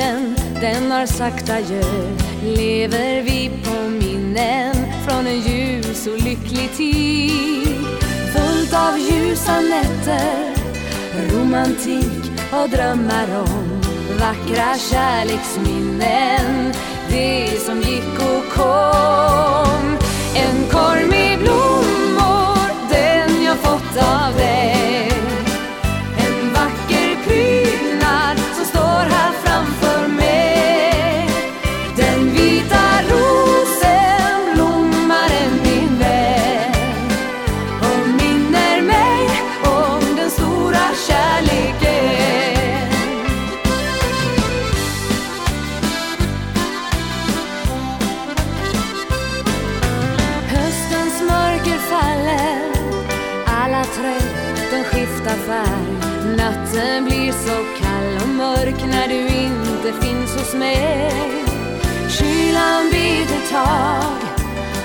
solen den har sagt adjö lever vi på minnen från en ljus och lycklig tid? Fullt av ljusa nätter romantik och drömmar om vackra kärleksminnen. Träd skiftar färg. Natten blir så kall och mörk när du inte finns hos mig. Kylan biter tag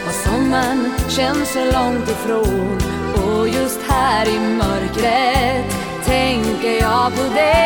och sommaren känns så långt ifrån. Och just här i mörkret tänker jag på dig.